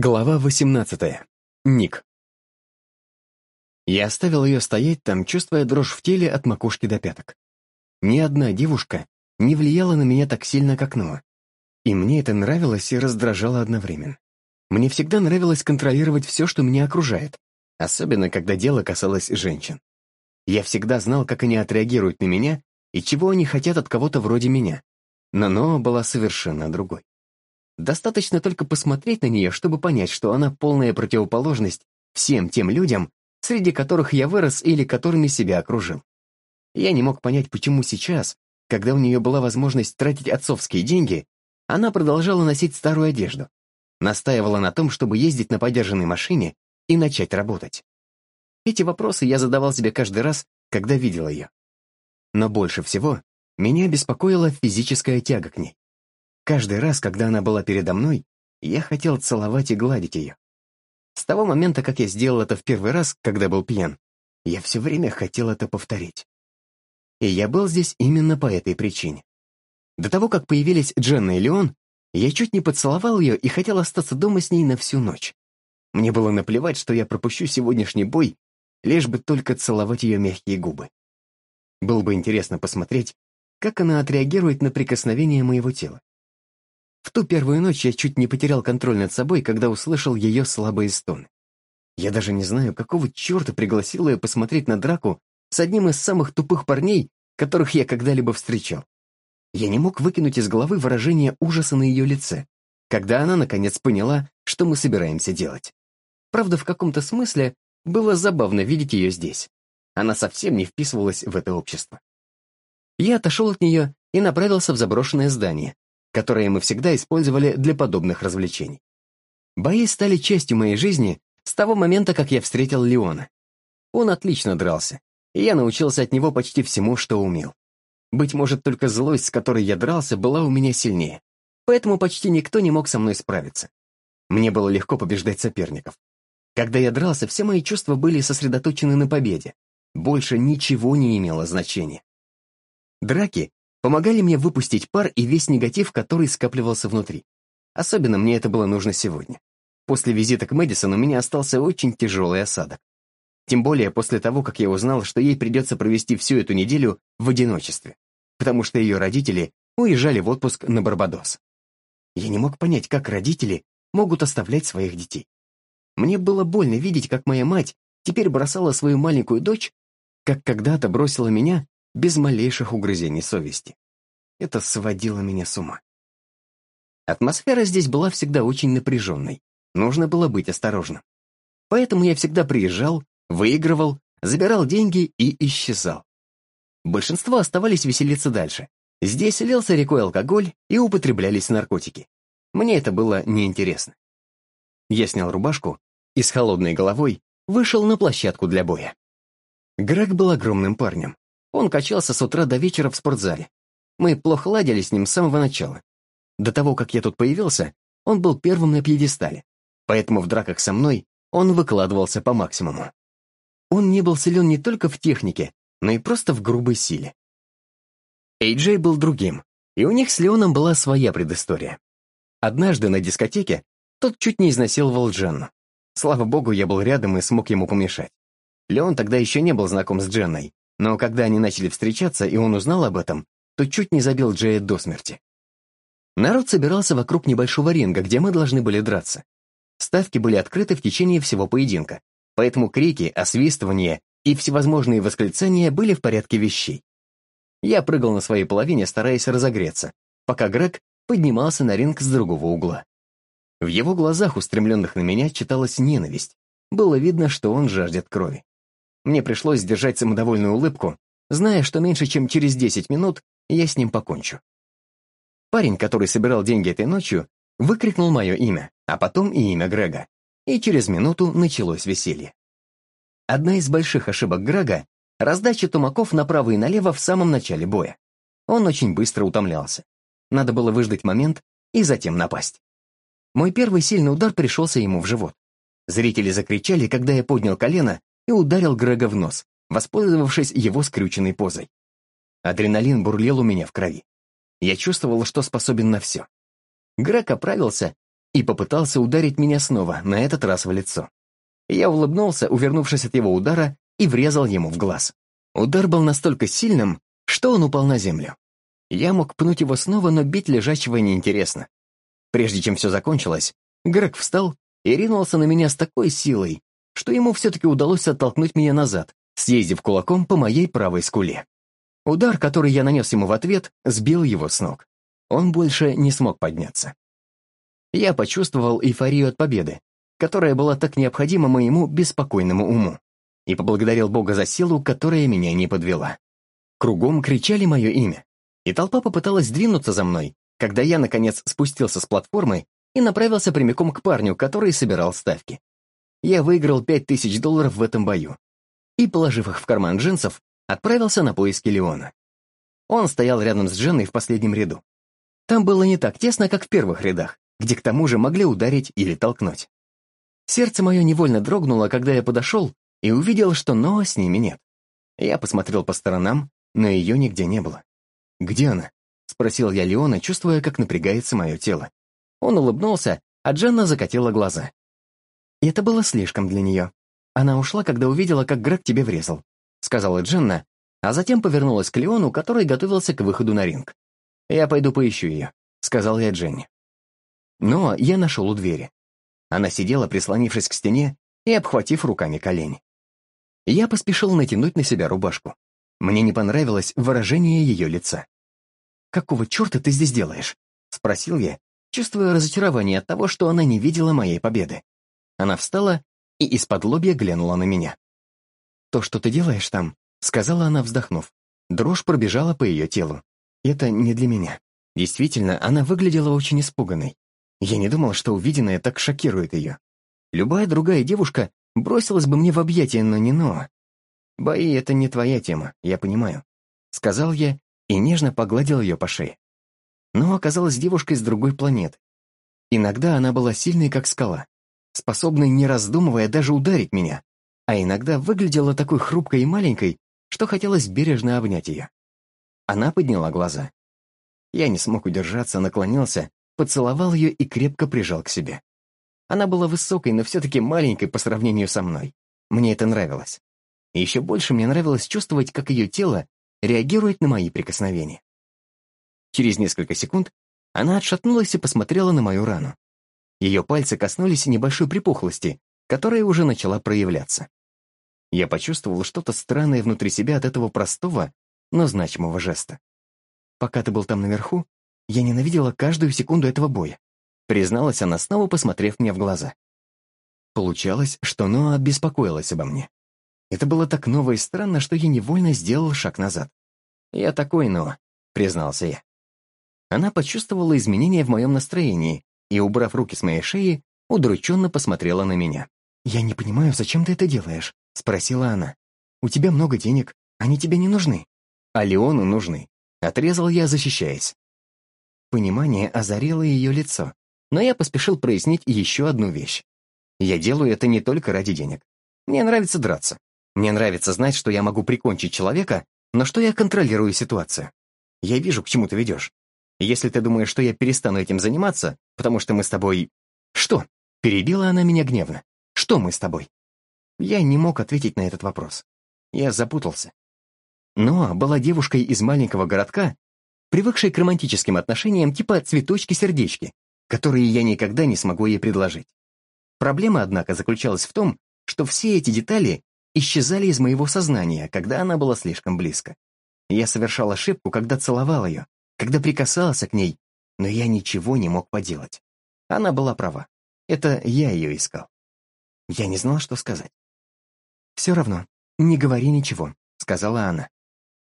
Глава 18. Ник. Я оставил ее стоять там, чувствуя дрожь в теле от макушки до пяток. Ни одна девушка не влияла на меня так сильно, как Ноа. И мне это нравилось и раздражало одновременно. Мне всегда нравилось контролировать все, что меня окружает, особенно когда дело касалось женщин. Я всегда знал, как они отреагируют на меня и чего они хотят от кого-то вроде меня. Но Ноа была совершенно другой. Достаточно только посмотреть на нее, чтобы понять, что она полная противоположность всем тем людям, среди которых я вырос или которыми себя окружил. Я не мог понять, почему сейчас, когда у нее была возможность тратить отцовские деньги, она продолжала носить старую одежду, настаивала на том, чтобы ездить на подержанной машине и начать работать. Эти вопросы я задавал себе каждый раз, когда видел ее. Но больше всего меня беспокоила физическая тяга к ней. Каждый раз, когда она была передо мной, я хотел целовать и гладить ее. С того момента, как я сделал это в первый раз, когда был пьян, я все время хотел это повторить. И я был здесь именно по этой причине. До того, как появились Дженна и Леон, я чуть не поцеловал ее и хотел остаться дома с ней на всю ночь. Мне было наплевать, что я пропущу сегодняшний бой, лишь бы только целовать ее мягкие губы. Было бы интересно посмотреть, как она отреагирует на прикосновение моего тела. В ту первую ночь я чуть не потерял контроль над собой, когда услышал ее слабые стоны. Я даже не знаю, какого черта пригласил ее посмотреть на драку с одним из самых тупых парней, которых я когда-либо встречал. Я не мог выкинуть из головы выражение ужаса на ее лице, когда она, наконец, поняла, что мы собираемся делать. Правда, в каком-то смысле было забавно видеть ее здесь. Она совсем не вписывалась в это общество. Я отошел от нее и направился в заброшенное здание, которые мы всегда использовали для подобных развлечений. Бои стали частью моей жизни с того момента, как я встретил Леона. Он отлично дрался, и я научился от него почти всему, что умел. Быть может, только злость, с которой я дрался, была у меня сильнее, поэтому почти никто не мог со мной справиться. Мне было легко побеждать соперников. Когда я дрался, все мои чувства были сосредоточены на победе. Больше ничего не имело значения. Драки помогали мне выпустить пар и весь негатив, который скапливался внутри. Особенно мне это было нужно сегодня. После визита к Мэдисон у меня остался очень тяжелый осадок. Тем более после того, как я узнал, что ей придется провести всю эту неделю в одиночестве, потому что ее родители уезжали в отпуск на Барбадос. Я не мог понять, как родители могут оставлять своих детей. Мне было больно видеть, как моя мать теперь бросала свою маленькую дочь, как когда-то бросила меня без малейших угрызений совести. Это сводило меня с ума. Атмосфера здесь была всегда очень напряженной. Нужно было быть осторожным. Поэтому я всегда приезжал, выигрывал, забирал деньги и исчезал. Большинство оставались веселиться дальше. Здесь лился рекой алкоголь и употреблялись наркотики. Мне это было неинтересно. Я снял рубашку и с холодной головой вышел на площадку для боя. Грег был огромным парнем. Он качался с утра до вечера в спортзале. Мы плохо ладили с ним с самого начала. До того, как я тут появился, он был первым на пьедестале, поэтому в драках со мной он выкладывался по максимуму. Он не был силен не только в технике, но и просто в грубой силе. Эйджей был другим, и у них с Леоном была своя предыстория. Однажды на дискотеке тот чуть не изнасиловал Дженну. Слава богу, я был рядом и смог ему помешать. Леон тогда еще не был знаком с Дженной, но когда они начали встречаться, и он узнал об этом, то чуть не забил Джея до смерти. Народ собирался вокруг небольшого ринга, где мы должны были драться. Ставки были открыты в течение всего поединка, поэтому крики, освистывания и всевозможные восклицания были в порядке вещей. Я прыгал на своей половине, стараясь разогреться, пока Грег поднимался на ринг с другого угла. В его глазах, устремленных на меня, читалась ненависть. Было видно, что он жаждет крови. Мне пришлось сдержать самодовольную улыбку, зная, что меньше чем через 10 минут я с ним покончу. Парень, который собирал деньги этой ночью, выкрикнул мое имя, а потом и имя Грега, и через минуту началось веселье. Одна из больших ошибок Грега — раздача тумаков направо и налево в самом начале боя. Он очень быстро утомлялся. Надо было выждать момент и затем напасть. Мой первый сильный удар пришелся ему в живот. Зрители закричали, когда я поднял колено и ударил Грега в нос, воспользовавшись его скрюченной позой. Адреналин бурлил у меня в крови. Я чувствовал, что способен на все. Грег оправился и попытался ударить меня снова, на этот раз в лицо. Я улыбнулся, увернувшись от его удара, и врезал ему в глаз. Удар был настолько сильным, что он упал на землю. Я мог пнуть его снова, но бить лежачего неинтересно. Прежде чем все закончилось, Грег встал и ринулся на меня с такой силой, что ему все-таки удалось оттолкнуть меня назад, съездив кулаком по моей правой скуле. Удар, который я нанес ему в ответ, сбил его с ног. Он больше не смог подняться. Я почувствовал эйфорию от победы, которая была так необходима моему беспокойному уму, и поблагодарил Бога за силу, которая меня не подвела. Кругом кричали мое имя, и толпа попыталась двинуться за мной, когда я, наконец, спустился с платформы и направился прямиком к парню, который собирал ставки. Я выиграл пять тысяч долларов в этом бою. И, положив их в карман джинсов, отправился на поиски Леона. Он стоял рядом с Дженной в последнем ряду. Там было не так тесно, как в первых рядах, где к тому же могли ударить или толкнуть. Сердце мое невольно дрогнуло, когда я подошел и увидел, что Ноа с ними нет. Я посмотрел по сторонам, но ее нигде не было. «Где она?» — спросил я Леона, чувствуя, как напрягается мое тело. Он улыбнулся, а Дженна закатила глаза. «Это было слишком для нее. Она ушла, когда увидела, как Грег тебе врезал», — сказала Дженна, а затем повернулась к Леону, который готовился к выходу на ринг. «Я пойду поищу ее», — сказал я Дженни. Но я нашел у двери. Она сидела, прислонившись к стене и обхватив руками колени. Я поспешил натянуть на себя рубашку. Мне не понравилось выражение ее лица. «Какого черта ты здесь делаешь?» — спросил я, чувствуя разочарование от того, что она не видела моей победы. Она встала и из-под лобья глянула на меня. «То, что ты делаешь там», — сказала она, вздохнув. Дрожь пробежала по ее телу. «Это не для меня». Действительно, она выглядела очень испуганной. Я не думал, что увиденное так шокирует ее. Любая другая девушка бросилась бы мне в объятия, но не Ноа. «Бои — это не твоя тема, я понимаю», — сказал я и нежно погладил ее по шее. Но оказалась девушкой с другой планеты. Иногда она была сильной, как скала, способной, не раздумывая, даже ударить меня, а иногда выглядела такой хрупкой и маленькой, что хотелось бережно обнять ее. Она подняла глаза. Я не смог удержаться, наклонился, поцеловал ее и крепко прижал к себе. Она была высокой, но все-таки маленькой по сравнению со мной. Мне это нравилось. И еще больше мне нравилось чувствовать, как ее тело реагирует на мои прикосновения. Через несколько секунд она отшатнулась и посмотрела на мою рану. Ее пальцы коснулись небольшой припухлости, которая уже начала проявляться. Я почувствовал что-то странное внутри себя от этого простого, но значимого жеста. «Пока ты был там наверху, я ненавидела каждую секунду этого боя», призналась она, снова посмотрев мне в глаза. Получалось, что Ноа беспокоилась обо мне. Это было так ново и странно, что я невольно сделал шаг назад. «Я такой, но», — признался я. Она почувствовала изменения в моем настроении и, убрав руки с моей шеи, удрученно посмотрела на меня. «Я не понимаю, зачем ты это делаешь?» — спросила она. «У тебя много денег, они тебе не нужны». «А Леону нужны», — отрезал я, защищаясь. Понимание озарило ее лицо, но я поспешил прояснить еще одну вещь. Я делаю это не только ради денег. Мне нравится драться. Мне нравится знать, что я могу прикончить человека, но что я контролирую ситуацию. Я вижу, к чему ты ведешь. Если ты думаешь, что я перестану этим заниматься, потому что мы с тобой... Что? Перебила она меня гневно. Что мы с тобой? Я не мог ответить на этот вопрос. Я запутался. Ноа была девушкой из маленького городка, привыкшей к романтическим отношениям типа цветочки-сердечки, которые я никогда не смогу ей предложить. Проблема, однако, заключалась в том, что все эти детали исчезали из моего сознания, когда она была слишком близко. Я совершал ошибку, когда целовал ее, когда прикасался к ней, но я ничего не мог поделать. Она была права. Это я ее искал. Я не знал, что сказать. «Все равно, не говори ничего», — сказала она.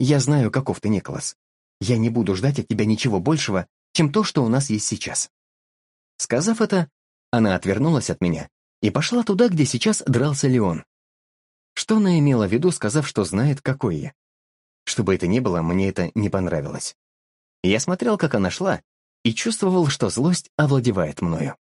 «Я знаю, каков ты, Николас. Я не буду ждать от тебя ничего большего, чем то, что у нас есть сейчас». Сказав это, она отвернулась от меня и пошла туда, где сейчас дрался Леон. Что она имела в виду, сказав, что знает, какой я? Что бы это ни было, мне это не понравилось. Я смотрел, как она шла, и чувствовал, что злость овладевает мною.